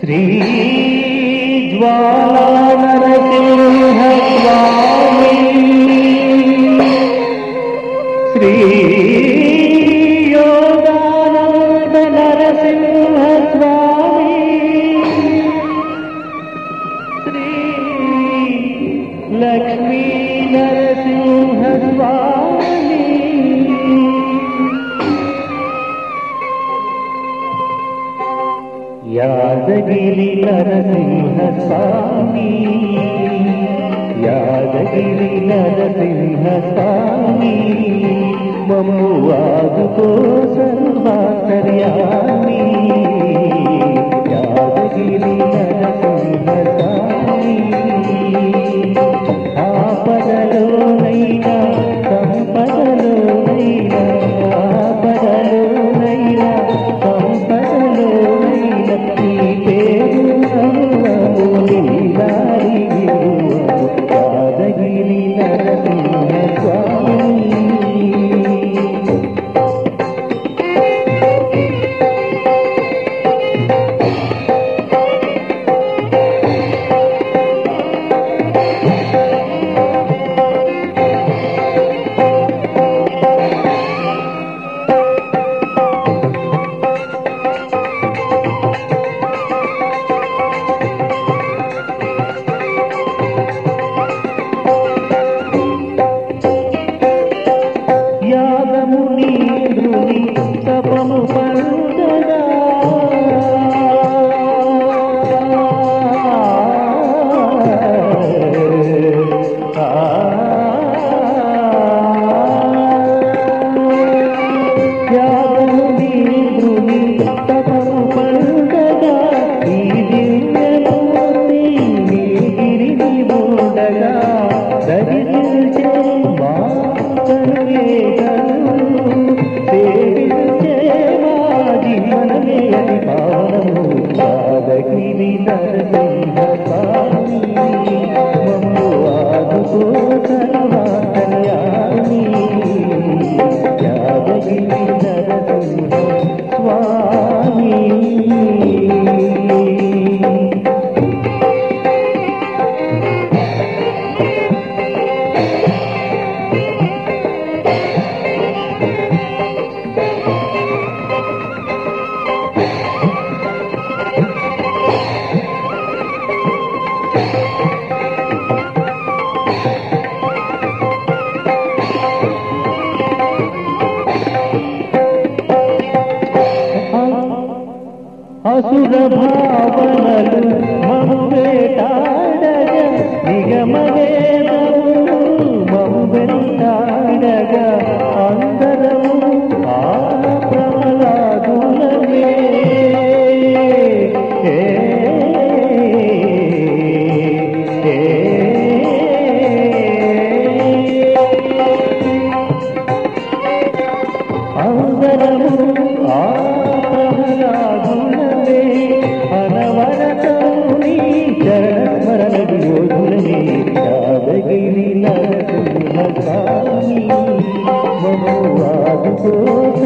श्री श्री యాదగిరి నరసింహ స్వామి యాదగిరి నర ಮೇಲಿನ असुर भावल ఆదరము ఆ ప్రభులాగుణమే అనవరతం నీ చరణ మరణగు యోధులని యాదగిరి నరసింహాని మమో వాదుకోస